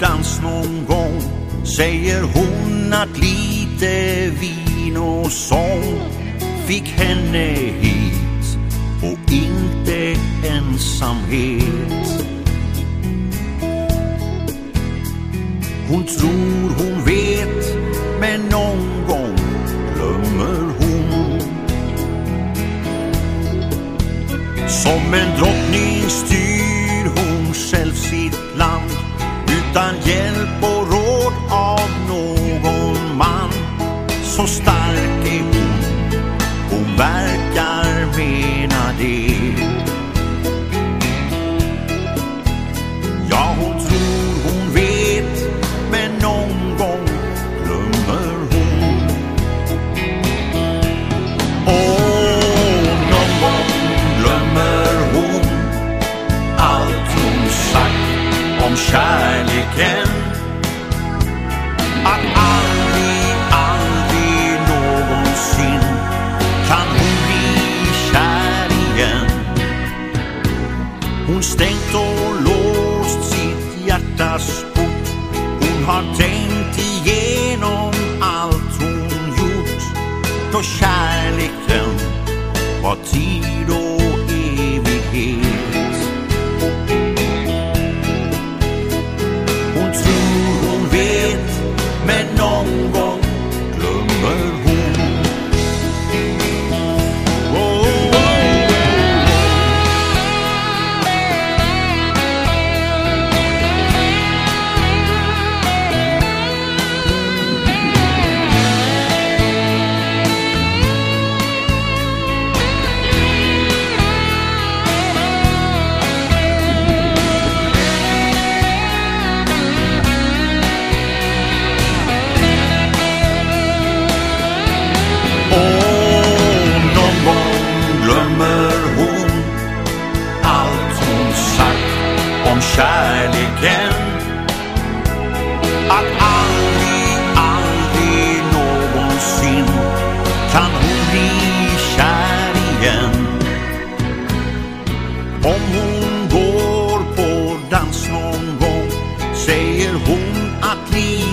dans någon gång säger hon att lite vin och sång fick henne hit och inte ensamhet. Hon tror hon vet, men någon gång glömmer hon. Som en drottning styr hon själv sitt land utan hjälp och råd av någon man. Så stark är hon, hon verkar mena det. Har tänkt igenom allt hon gjort. Då kärleken var tid och Att aldrig, aldrig någonsin kan hon bli kär igen. Om hon går på dans någon gång säger hon att livet